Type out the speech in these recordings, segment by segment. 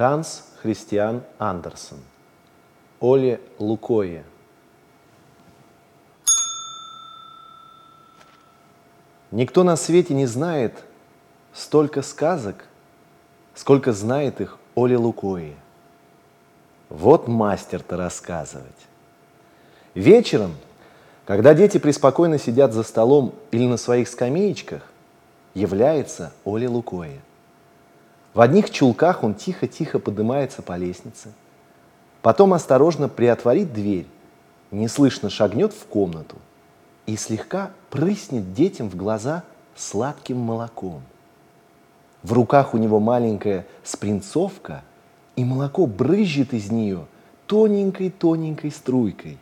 Ханс Христиан Андерсен. Оле Лукое. Никто на свете не знает столько сказок, сколько знает их Оле Лукое. Вот мастер-то рассказывать. Вечером, когда дети преспокойно сидят за столом или на своих скамеечках, является Оля Лукое. В одних чулках он тихо-тихо поднимается по лестнице, потом осторожно приотворит дверь, неслышно шагнет в комнату и слегка прыснет детям в глаза сладким молоком. В руках у него маленькая спринцовка, и молоко брызжет из нее тоненькой-тоненькой струйкой.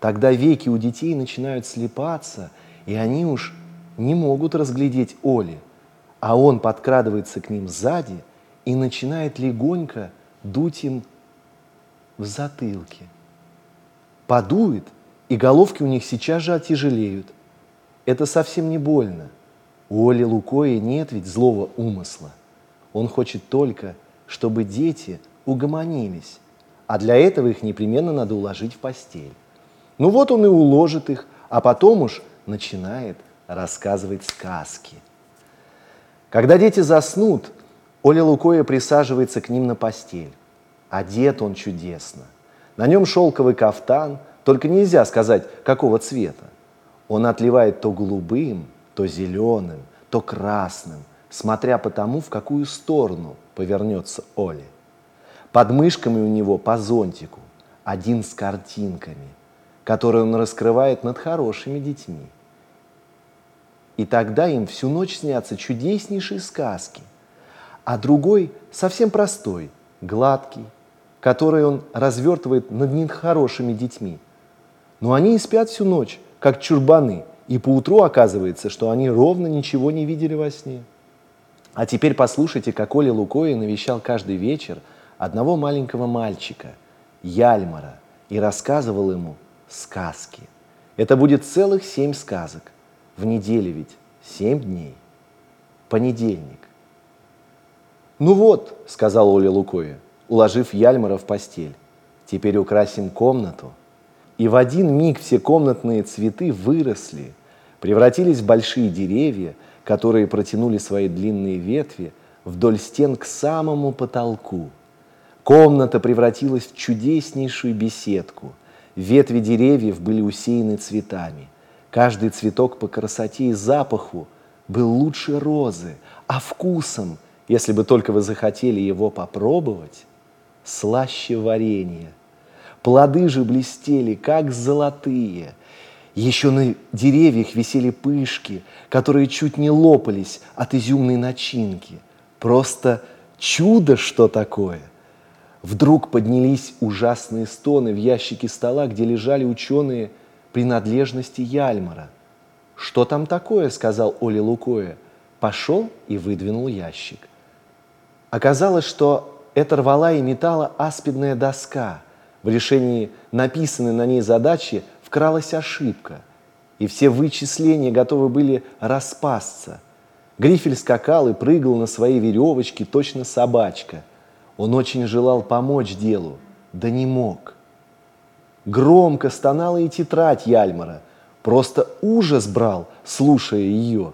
Тогда веки у детей начинают слепаться, и они уж не могут разглядеть Оли, а он подкрадывается к ним сзади и начинает легонько дуть им в затылке. Подует, и головки у них сейчас же отяжелеют. Это совсем не больно. У Оли Лукоя нет ведь злого умысла. Он хочет только, чтобы дети угомонились, а для этого их непременно надо уложить в постель. Ну вот он и уложит их, а потом уж начинает рассказывать сказки. Когда дети заснут, Оля Лукоя присаживается к ним на постель. Одет он чудесно. На нем шелковый кафтан, только нельзя сказать, какого цвета. Он отливает то голубым, то зеленым, то красным, смотря по тому, в какую сторону повернется Оля. Под мышками у него по зонтику, один с картинками, которые он раскрывает над хорошими детьми – и тогда им всю ночь снятся чудеснейшие сказки. А другой совсем простой, гладкий, который он развертывает над нехорошими детьми. Но они и спят всю ночь, как чурбаны, и поутру оказывается, что они ровно ничего не видели во сне. А теперь послушайте, как Оля Лукоя навещал каждый вечер одного маленького мальчика, Яльмара, и рассказывал ему сказки. Это будет целых семь сказок – в неделе ведь семь дней. Понедельник. «Ну вот», — сказал Оля Лукоя, уложив Яльмара в постель, «теперь украсим комнату». И в один миг все комнатные цветы выросли, превратились в большие деревья, которые протянули свои длинные ветви вдоль стен к самому потолку. Комната превратилась в чудеснейшую беседку. Ветви деревьев были усеяны цветами – Каждый цветок по красоте и запаху был лучше розы, а вкусом, если бы только вы захотели его попробовать, слаще варенье. Плоды же блестели, как золотые. Еще на деревьях висели пышки, которые чуть не лопались от изюмной начинки. Просто чудо, что такое! Вдруг поднялись ужасные стоны в ящике стола, где лежали ученые – принадлежности Яльмара. «Что там такое?» – сказал Оля Лукоя. Пошел и выдвинул ящик. Оказалось, что это рвала и металла аспидная доска. В решении написанной на ней задачи вкралась ошибка, и все вычисления готовы были распасться. Грифель скакал и прыгал на своей веревочке, точно собачка. Он очень желал помочь делу, да не мог – Громко стонала и тетрадь Яльмара. Просто ужас брал, слушая ее.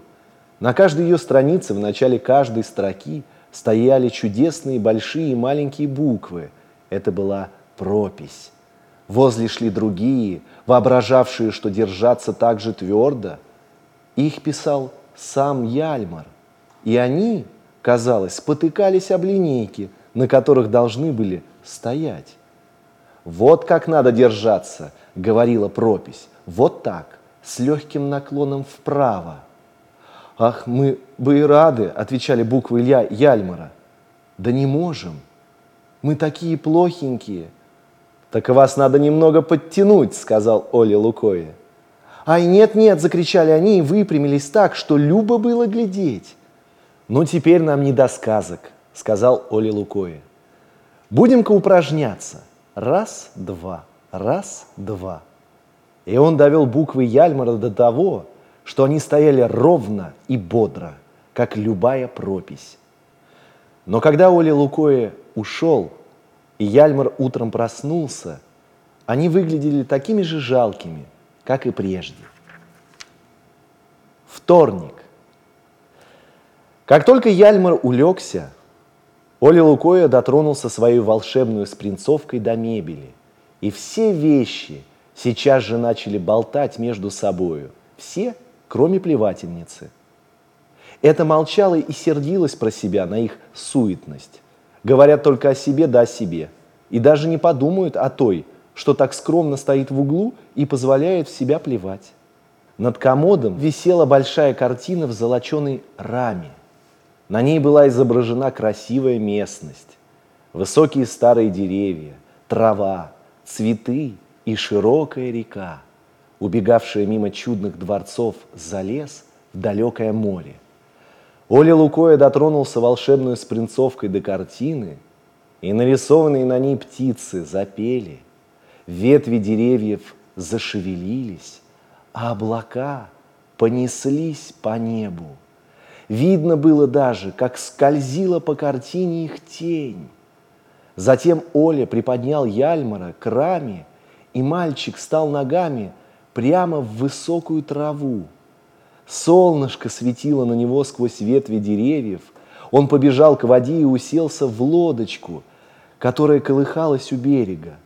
На каждой ее странице, в начале каждой строки, стояли чудесные большие и маленькие буквы. Это была пропись. Возле шли другие, воображавшие, что держаться так же твердо. Их писал сам Яльмар. И они, казалось, спотыкались об линейки, на которых должны были стоять. Вот как надо держаться, говорила пропись. Вот так, с легким наклоном вправо. Ах, мы бы и рады, отвечали буквы Илья Яльмара. Да не можем. Мы такие плохенькие. Так вас надо немного подтянуть, сказал Оля Лукоя. Ай, нет-нет, закричали они и выпрямились так, что любо было глядеть. Ну, теперь нам не до сказок, сказал Оля Лукоя. Будем-ка упражняться – Раз, два, раз, два. И он довел буквы Яльмара до того, что они стояли ровно и бодро, как любая пропись. Но когда Оля Лукоя ушел, и Яльмар утром проснулся, они выглядели такими же жалкими, как и прежде. Вторник. Как только Яльмар улегся, Оля Лукоя дотронулся своей волшебной спринцовкой до мебели, и все вещи сейчас же начали болтать между собою, все, кроме плевательницы. Это молчало и сердилось про себя на их суетность. Говорят только о себе да о себе. И даже не подумают о той, что так скромно стоит в углу и позволяет в себя плевать. Над комодом висела большая картина в золоченой раме. На ней была изображена красивая местность. Высокие старые деревья, трава, цветы и широкая река, убегавшая мимо чудных дворцов за лес в далекое море. Оля Лукоя дотронулся волшебной спринцовкой до картины, и нарисованные на ней птицы запели, ветви деревьев зашевелились, а облака понеслись по небу. Видно было даже, как скользила по картине их тень. Затем Оля приподнял Яльмара к раме, и мальчик стал ногами прямо в высокую траву. Солнышко светило на него сквозь ветви деревьев. Он побежал к воде и уселся в лодочку, которая колыхалась у берега.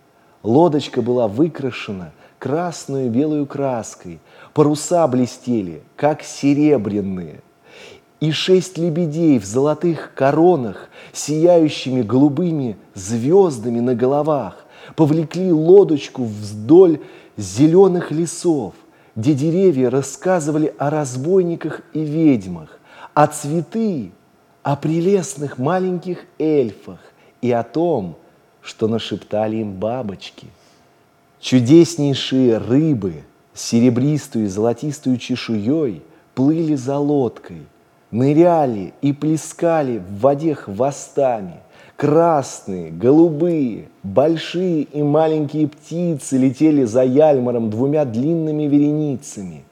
Лодочка была выкрашена красную и белую краской. Паруса блестели, как серебряные. И шесть лебедей в золотых коронах, сияющими голубыми звездами на головах, повлекли лодочку вдоль зеленых лесов – где деревья рассказывали о разбойниках и ведьмах, а цветы о прелестных маленьких эльфах и о том, что нашептали им бабочки. Чудеснейшие рыбы серебристую и золотистую чешуей плыли за лодкой, ныряли и плескали в воде хвостами – Красные, голубые, большие и маленькие птицы летели за Яльмаром двумя длинными вереницами.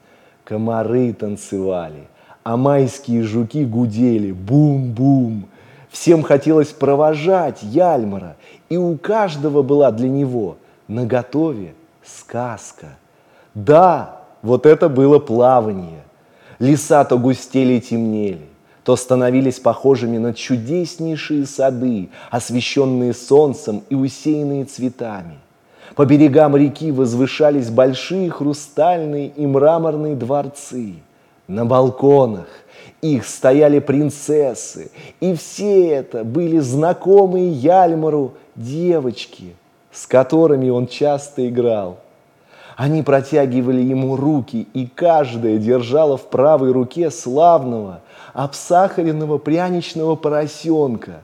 Комары танцевали, а майские жуки гудели бум-бум. Всем хотелось провожать Яльмара, и у каждого была для него наготове сказка. Да, вот это было плавание. Леса то густели и темнели, то становились похожими на чудеснейшие сады, освещенные солнцем и усеянные цветами. По берегам реки возвышались большие хрустальные и мраморные дворцы. На балконах их стояли принцессы, и все это были знакомые Яльмару девочки, с которыми он часто играл. Они протягивали ему руки, и каждая держала в правой руке славного, обсахаренного пряничного поросенка.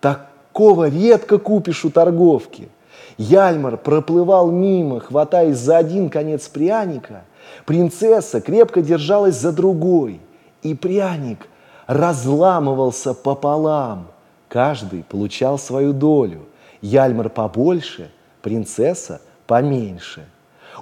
Такого редко купишь у торговки. Яльмар проплывал мимо, хватаясь за один конец пряника. Принцесса крепко держалась за другой, и пряник разламывался пополам. Каждый получал свою долю. Яльмар побольше, принцесса поменьше –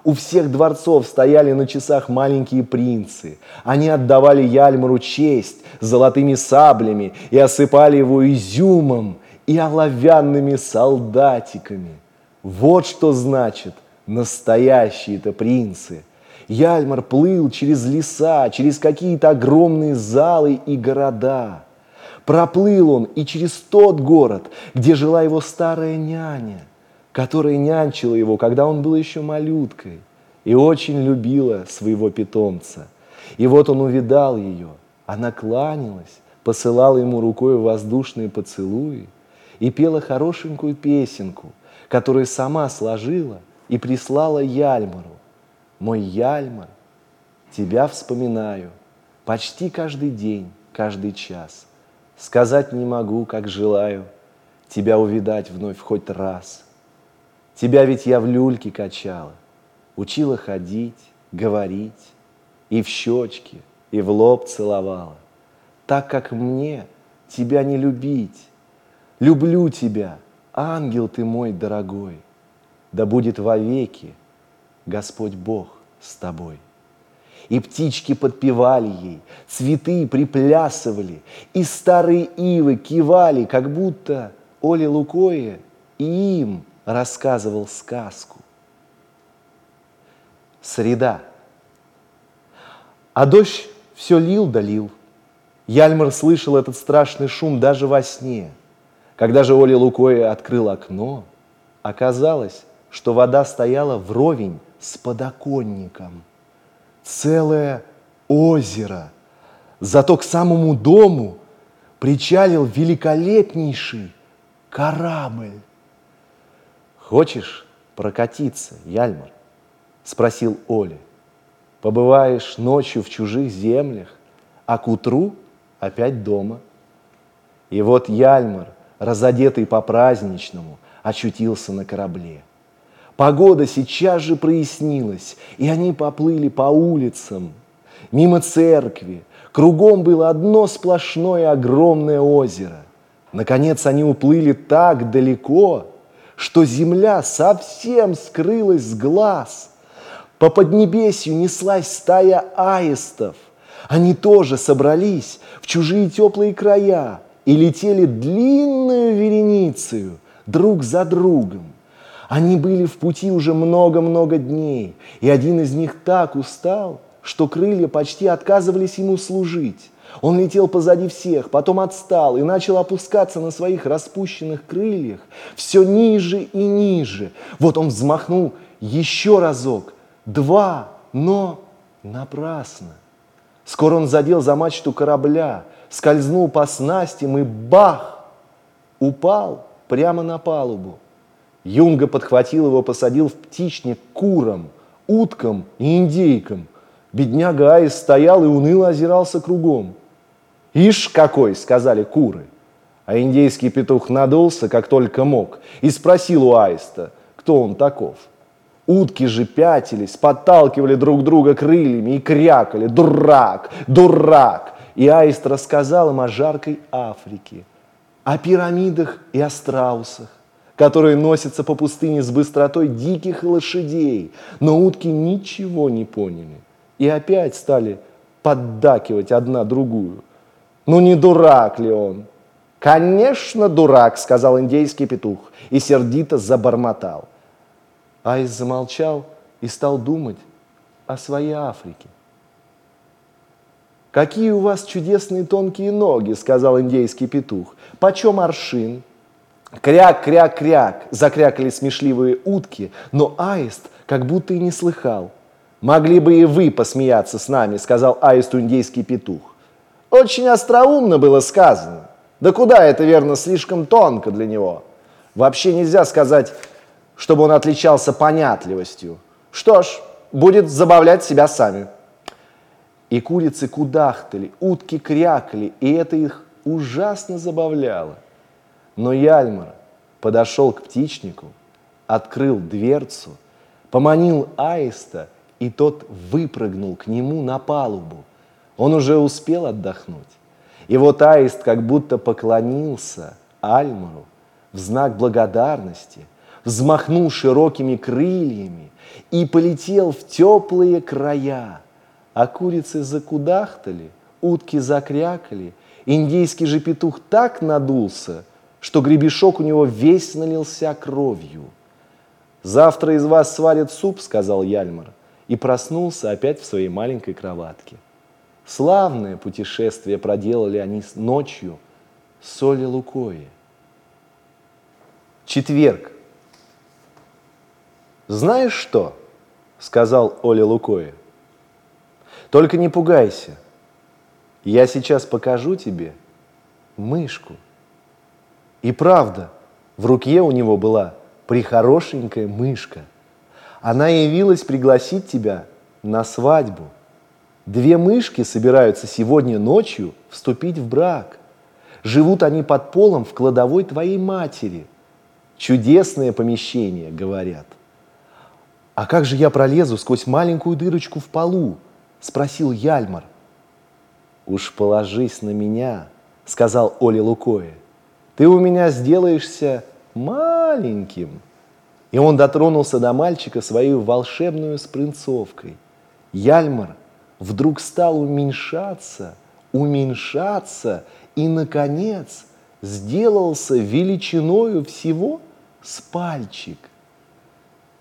у всех дворцов стояли на часах маленькие принцы. Они отдавали Яльмару честь золотыми саблями и осыпали его изюмом и оловянными солдатиками. Вот что значит настоящие-то принцы. Яльмар плыл через леса, через какие-то огромные залы и города. Проплыл он и через тот город, где жила его старая няня – которая нянчила его, когда он был еще малюткой, и очень любила своего питомца. И вот он увидал ее, она кланялась, посылала ему рукой воздушные поцелуи и пела хорошенькую песенку, которую сама сложила и прислала Яльмару. «Мой Яльмар, тебя вспоминаю почти каждый день, каждый час. Сказать не могу, как желаю тебя увидать вновь хоть раз – Тебя ведь я в люльке качала, учила ходить, говорить, и в щечки, и в лоб целовала. Так как мне тебя не любить, люблю тебя, ангел ты мой дорогой, да будет вовеки Господь Бог с тобой. И птички подпевали ей, цветы приплясывали, и старые ивы кивали, как будто Оля Лукоя и им рассказывал сказку. Среда. А дождь все лил да. Яльмар слышал этот страшный шум даже во сне. Когда же Оля Лукоя открыл окно, оказалось, что вода стояла вровень с подоконником. Целое озеро. Зато к самому дому причалил великолепнейший корабль. «Хочешь прокатиться, Яльмар?» – спросил Оля. «Побываешь ночью в чужих землях, а к утру опять дома». И вот Яльмар, разодетый по-праздничному, очутился на корабле. Погода сейчас же прояснилась, и они поплыли по улицам, мимо церкви. Кругом было одно сплошное огромное озеро. Наконец они уплыли так далеко, что земля совсем скрылась с глаз. По поднебесью неслась стая аистов. Они тоже собрались в чужие теплые края и летели длинную вереницею друг за другом. Они были в пути уже много-много дней, и один из них так устал, что крылья почти отказывались ему служить. Он летел позади всех, потом отстал и начал опускаться на своих распущенных крыльях все ниже и ниже. Вот он взмахнул еще разок, два, но напрасно. Скоро он задел за мачту корабля, скользнул по снастям и бах! Упал прямо на палубу. Юнга подхватил его, посадил в птичник курам, уткам и индейкам. Бедняга Аис стоял и уныло озирался кругом – «Ишь какой!» — сказали куры. А индейский петух надулся, как только мог, и спросил у аиста, кто он таков. Утки же пятились, подталкивали друг друга крыльями и крякали «Дурак! Дурак!» И аист рассказал им о жаркой Африке, о пирамидах и о страусах, которые носятся по пустыне с быстротой диких лошадей. Но утки ничего не поняли и опять стали поддакивать одна другую. Ну не дурак ли он? Конечно, дурак, сказал индейский петух и сердито забормотал. Айс замолчал и стал думать о своей Африке. «Какие у вас чудесные тонкие ноги!» – сказал индейский петух. «Почем аршин?» «Кряк, кряк, кряк!» – закрякали смешливые утки, но аист как будто и не слыхал. «Могли бы и вы посмеяться с нами», – сказал аисту индейский петух. Очень остроумно было сказано. Да куда это, верно, слишком тонко для него. Вообще нельзя сказать, чтобы он отличался понятливостью. Что ж, будет забавлять себя сами. И курицы кудахтали, утки крякали, и это их ужасно забавляло. Но Яльмар подошел к птичнику, открыл дверцу, поманил аиста, и тот выпрыгнул к нему на палубу – он уже успел отдохнуть. И вот аист как будто поклонился Альмару в знак благодарности, взмахнул широкими крыльями и полетел в теплые края. А курицы закудахтали, утки закрякали, индийский же петух так надулся, что гребешок у него весь налился кровью. «Завтра из вас сварят суп», — сказал Яльмар, и проснулся опять в своей маленькой кроватке. Славное путешествие проделали они ночью с Соли Лукои. Четверг. «Знаешь что?» – сказал Оля Лукоя. «Только не пугайся. Я сейчас покажу тебе мышку». И правда, в руке у него была прихорошенькая мышка. Она явилась пригласить тебя на свадьбу. Две мышки собираются сегодня ночью вступить в брак. Живут они под полом в кладовой твоей матери. Чудесное помещение, говорят. А как же я пролезу сквозь маленькую дырочку в полу? Спросил Яльмар. Уж положись на меня, сказал Оля Лукоя. Ты у меня сделаешься маленьким. И он дотронулся до мальчика своей волшебную спринцовкой. Яльмар – вдруг стал уменьшаться, уменьшаться и, наконец, сделался величиною всего с пальчик.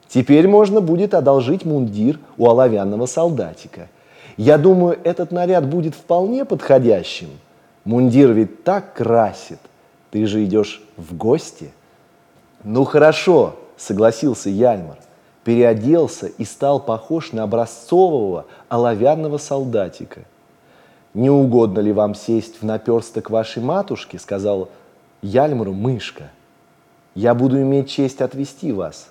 Теперь можно будет одолжить мундир у оловянного солдатика. Я думаю, этот наряд будет вполне подходящим. Мундир ведь так красит. Ты же идешь в гости. Ну хорошо, согласился Яльмар. Переоделся и стал похож на образцового оловянного солдатика – «Не угодно ли вам сесть в наперсток вашей матушки?» – сказал Яльмару мышка. «Я буду иметь честь отвести вас».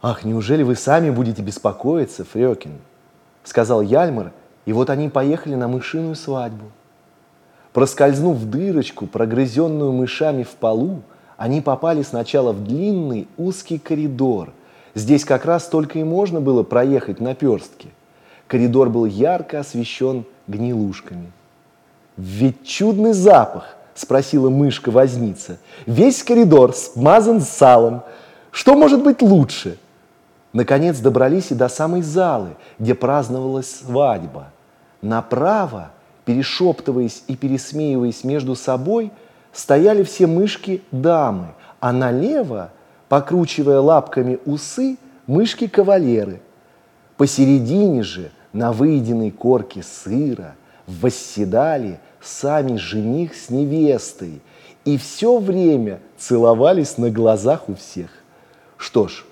«Ах, неужели вы сами будете беспокоиться, Фрёкин?» – сказал Яльмар, и вот они поехали на мышиную свадьбу. Проскользнув дырочку, прогрызенную мышами в полу, они попали сначала в длинный узкий коридор. Здесь как раз только и можно было проехать на перстке. Коридор был ярко освещен гнилушками. «Ведь чудный запах!» – спросила мышка-возница. «Весь коридор смазан салом. Что может быть лучше?» Наконец добрались и до самой залы, где праздновалась свадьба. Направо, перешептываясь и пересмеиваясь между собой, стояли все мышки-дамы, а налево, покручивая лапками усы, мышки-кавалеры. Посередине же – на выеденной корке сыра восседали сами жених с невестой и все время целовались на глазах у всех. Что ж,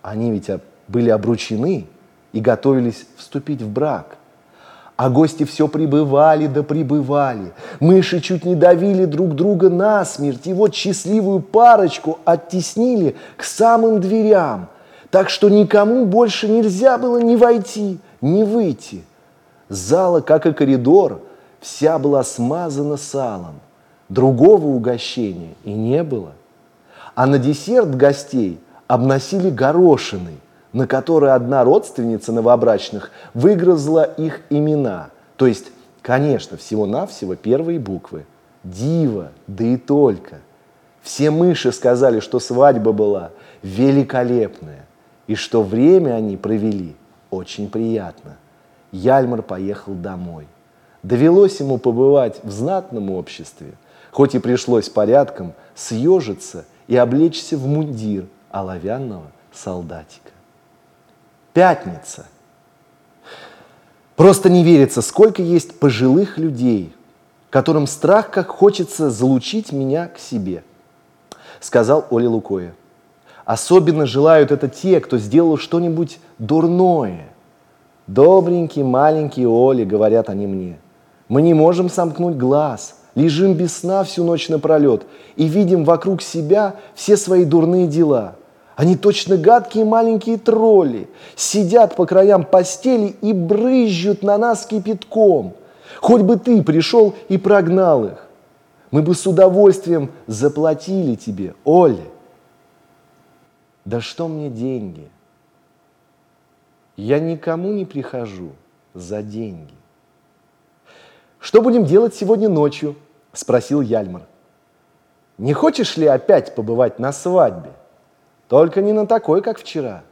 они ведь были обручены и готовились вступить в брак. А гости все прибывали да прибывали. Мыши чуть не давили друг друга насмерть, и вот счастливую парочку оттеснили к самым дверям, так что никому больше нельзя было не войти – не выйти. Зала, как и коридор, вся была смазана салом. Другого угощения и не было. А на десерт гостей обносили горошиной, на которой одна родственница новобрачных выгрызла их имена. То есть, конечно, всего-навсего первые буквы. Дива, да и только. Все мыши сказали, что свадьба была великолепная, и что время они провели – очень приятно. Яльмар поехал домой. Довелось ему побывать в знатном обществе, хоть и пришлось порядком съежиться и облечься в мундир оловянного солдатика. Пятница. Просто не верится, сколько есть пожилых людей, которым страх как хочется залучить меня к себе, сказал Оля Лукоя. Особенно желают это те, кто сделал что-нибудь дурное. Добренький, маленький Оли, говорят они мне. Мы не можем сомкнуть глаз, лежим без сна всю ночь напролет и видим вокруг себя все свои дурные дела. Они точно гадкие маленькие тролли, сидят по краям постели и брызжут на нас кипятком. Хоть бы ты пришел и прогнал их. Мы бы с удовольствием заплатили тебе, Оля. Да что мне деньги? Я никому не прихожу за деньги. Что будем делать сегодня ночью? Спросил Яльмар. Не хочешь ли опять побывать на свадьбе? Только не на такой, как вчера.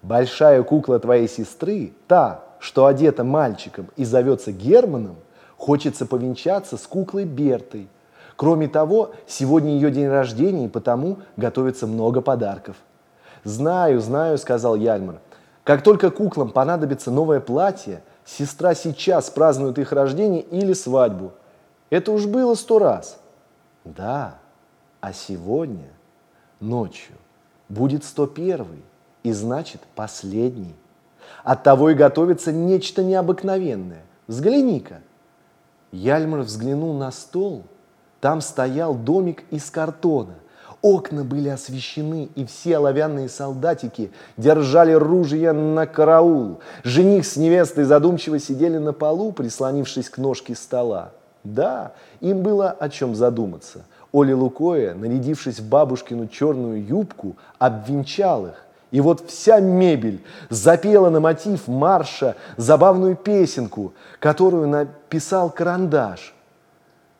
Большая кукла твоей сестры, та, что одета мальчиком и зовется Германом, хочется повенчаться с куклой Бертой. Кроме того, сегодня ее день рождения, и потому готовится много подарков – «Знаю, знаю», — сказал Яльмар. «Как только куклам понадобится новое платье, сестра сейчас празднует их рождение или свадьбу. Это уж было сто раз». «Да, а сегодня, ночью, будет сто первый, и значит последний. Оттого и готовится нечто необыкновенное. Взгляни-ка». Яльмар взглянул на стол. Там стоял домик из картона. Окна были освещены, и все оловянные солдатики держали ружья на караул. Жених с невестой задумчиво сидели на полу, прислонившись к ножке стола. Да, им было о чем задуматься. Оля Лукоя, нарядившись в бабушкину черную юбку, обвенчал их. И вот вся мебель запела на мотив марша забавную песенку, которую написал карандаш.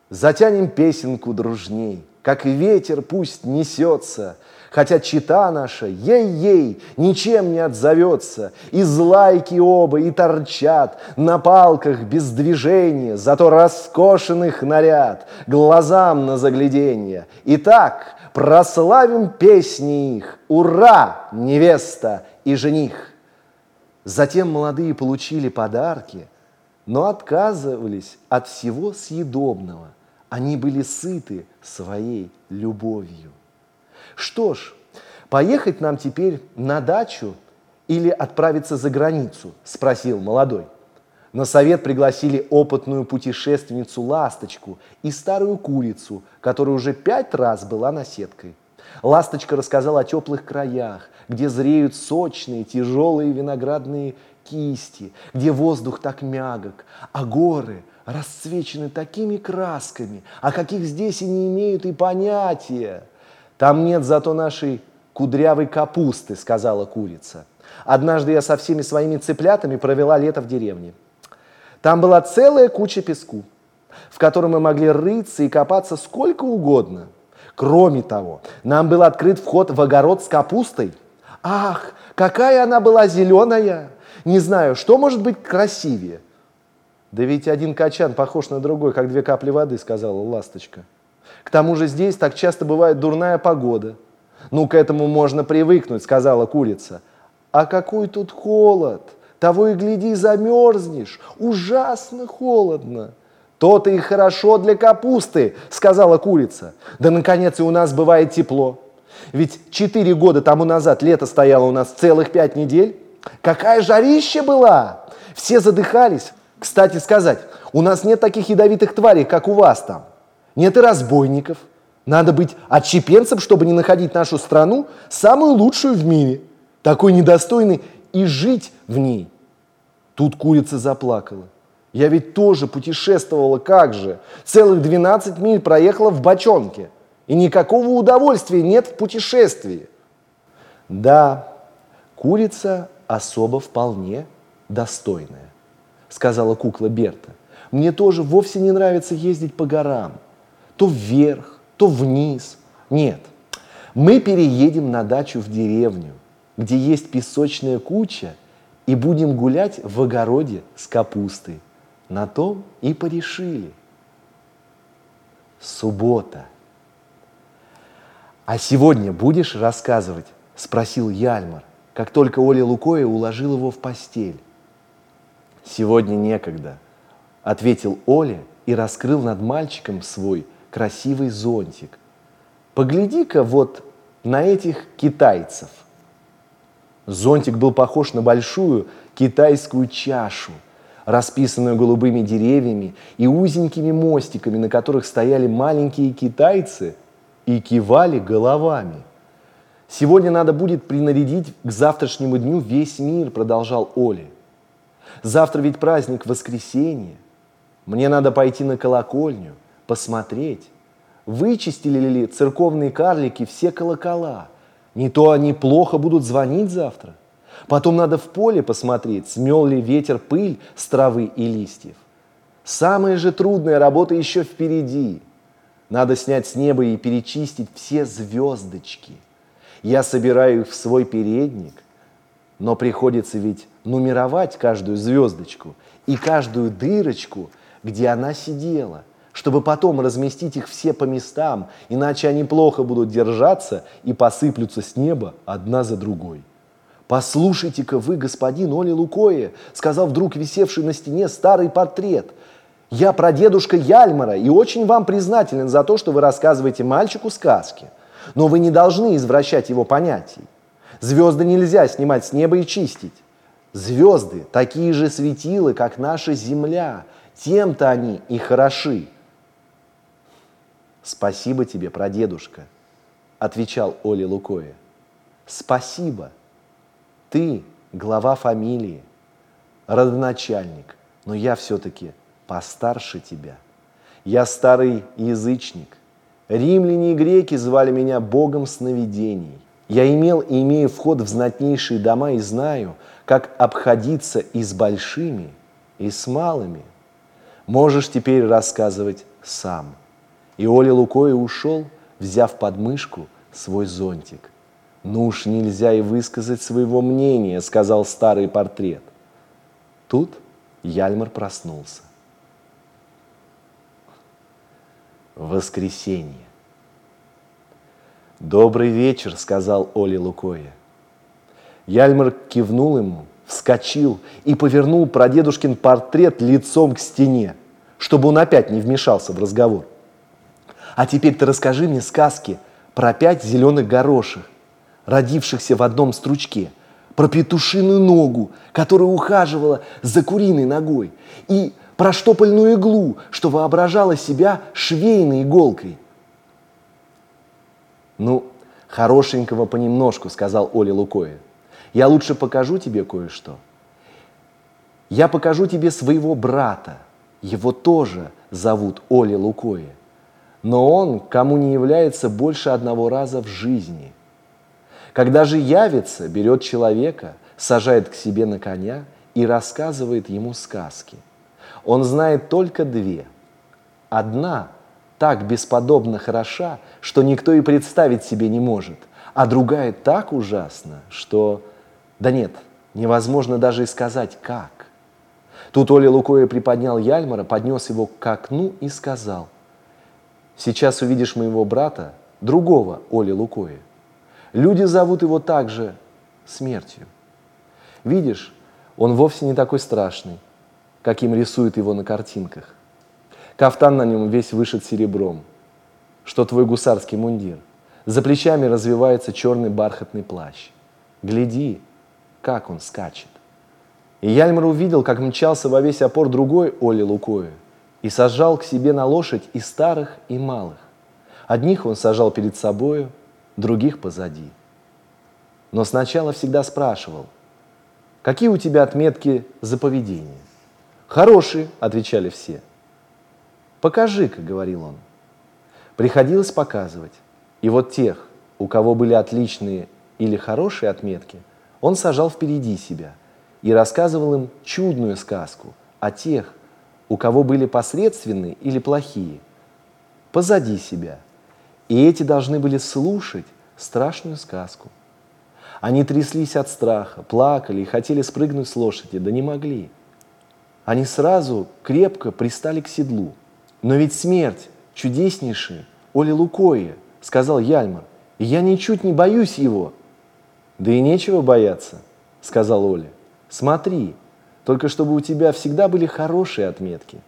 Затянем песенку дружней – как ветер пусть несется, Хотя чита наша, ей-ей, ничем не отзовется. Из лайки оба и торчат на палках без движения, зато роскошенных наряд, глазам на загляденье. Итак, прославим песни их, ура, невеста и жених. Затем молодые получили подарки, но отказывались от всего съедобного. Они были сыты своей любовью. Что ж, поехать нам теперь на дачу или отправиться за границу? Спросил молодой. На совет пригласили опытную путешественницу Ласточку и старую курицу, которая уже пять раз была наседкой. Ласточка рассказала о теплых краях, где зреют сочные, тяжелые виноградные кисти, где воздух так мягок, а горы расцвечены такими красками, о каких здесь и не имеют и понятия. Там нет зато нашей кудрявой капусты, сказала курица. Однажды я со всеми своими цыплятами провела лето в деревне. Там была целая куча песку, в котором мы могли рыться и копаться сколько угодно. Кроме того, нам был открыт вход в огород с капустой. Ах, какая она была зеленая! Не знаю, что может быть красивее. Да ведь один качан похож на другой, как две капли воды, сказала ласточка. К тому же здесь так часто бывает дурная погода. Ну, к этому можно привыкнуть, сказала курица. А какой тут холод! Того и гляди, замерзнешь. Ужасно холодно. То-то и хорошо для капусты, сказала курица. Да, наконец, и у нас бывает тепло. Ведь четыре года тому назад лето стояло у нас целых пять недель. Какая жарища была! Все задыхались. Кстати сказать, у нас нет таких ядовитых тварей, как у вас там. Нет и разбойников. Надо быть отщепенцем, чтобы не находить нашу страну самую лучшую в мире. Такой недостойный и жить в ней. Тут курица заплакала. Я ведь тоже путешествовала, как же. Целых 12 миль проехала в бочонке. И никакого удовольствия нет в путешествии. Да, курица особо вполне достойная, сказала кукла Берта. Мне тоже вовсе не нравится ездить по горам то вверх, то вниз. Нет, мы переедем на дачу в деревню, где есть песочная куча, и будем гулять в огороде с капустой. На том и порешили. Суббота. А сегодня будешь рассказывать? Спросил Яльмар, как только Оля Лукоя уложил его в постель. Сегодня некогда, ответил Оля и раскрыл над мальчиком свой красивый зонтик. Погляди-ка вот на этих китайцев. Зонтик был похож на большую китайскую чашу, расписанную голубыми деревьями и узенькими мостиками, на которых стояли маленькие китайцы и кивали головами. Сегодня надо будет принарядить к завтрашнему дню весь мир, продолжал Оля. Завтра ведь праздник воскресенья. Мне надо пойти на колокольню, посмотреть, вычистили ли церковные карлики все колокола. Не то они плохо будут звонить завтра. Потом надо в поле посмотреть, смел ли ветер пыль с травы и листьев. Самая же трудная работа еще впереди. Надо снять с неба и перечистить все звездочки. Я собираю их в свой передник, но приходится ведь нумеровать каждую звездочку и каждую дырочку, где она сидела – чтобы потом разместить их все по местам, иначе они плохо будут держаться и посыплются с неба одна за другой. «Послушайте-ка вы, господин Оли Лукое», — сказал вдруг висевший на стене старый портрет. «Я прадедушка Яльмара и очень вам признателен за то, что вы рассказываете мальчику сказки. Но вы не должны извращать его понятий. Звезды нельзя снимать с неба и чистить. Звезды – такие же светилы, как наша Земля. Тем-то они и хороши. «Спасибо тебе, прадедушка», – отвечал Оля Лукоя. «Спасибо. Ты глава фамилии, родоначальник, но я все-таки постарше тебя. Я старый язычник. Римляне и греки звали меня богом сновидений. Я имел и имею вход в знатнейшие дома и знаю, как обходиться и с большими, и с малыми. Можешь теперь рассказывать сам – и Оля Лукоя ушел, взяв под мышку свой зонтик. Ну уж нельзя и высказать своего мнения, сказал старый портрет. Тут Яльмар проснулся. Воскресенье. «Добрый вечер», — сказал Оле Лукоя. Яльмар кивнул ему, вскочил и повернул прадедушкин портрет лицом к стене, чтобы он опять не вмешался в разговор. «А теперь ты расскажи мне сказки про пять зеленых горошек, родившихся в одном стручке, про петушиную ногу, которая ухаживала за куриной ногой, и про штопольную иглу, что воображала себя швейной иголкой. «Ну, хорошенького понемножку», — сказал Оля Лукоя. «Я лучше покажу тебе кое-что. Я покажу тебе своего брата. Его тоже зовут Оля Лукоя. Но он кому не является больше одного раза в жизни. Когда же явится, берет человека, сажает к себе на коня и рассказывает ему сказки – он знает только две. Одна так бесподобно хороша, что никто и представить себе не может, а другая так ужасна, что... Да нет, невозможно даже и сказать, как. Тут Оля Лукоя приподнял Яльмара, поднес его к окну и сказал, «Сейчас увидишь моего брата, другого Оли Лукоя. Люди зовут его также смертью. Видишь, он вовсе не такой страшный, каким рисуют его на картинках. Кафтан на нем весь вышит серебром, что твой гусарский мундир. За плечами развивается черный бархатный плащ. Гляди, как он скачет. И Яльмар увидел, как мчался во весь опор другой Оли Лукою и сажал к себе на лошадь и старых, и малых. Одних он сажал перед собою, других позади. Но сначала всегда спрашивал, какие у тебя отметки за поведение? Хорошие, отвечали все. Покажи-ка, говорил он. Приходилось показывать. И вот тех, у кого были отличные или хорошие отметки, он сажал впереди себя и рассказывал им чудную сказку о тех, у кого были посредственные или плохие, позади себя. И эти должны были слушать страшную сказку. Они тряслись от страха, плакали и хотели спрыгнуть с лошади, да не могли – они сразу крепко пристали к седлу. Но ведь смерть чудеснейшая, Оли Лукоя, сказал Яльмар, и я ничуть не боюсь его. Да и нечего бояться, сказал Оля. Смотри, только чтобы у тебя всегда были хорошие отметки.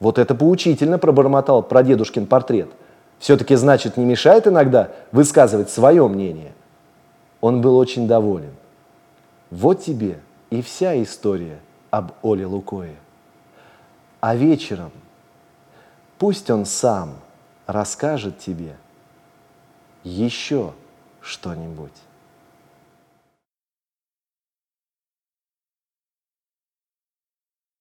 Вот это поучительно пробормотал прадедушкин портрет. Все-таки, значит, не мешает иногда высказывать свое мнение. Он был очень доволен. Вот тебе и вся история об Оле Лукое. А вечером пусть он сам расскажет тебе еще что-нибудь.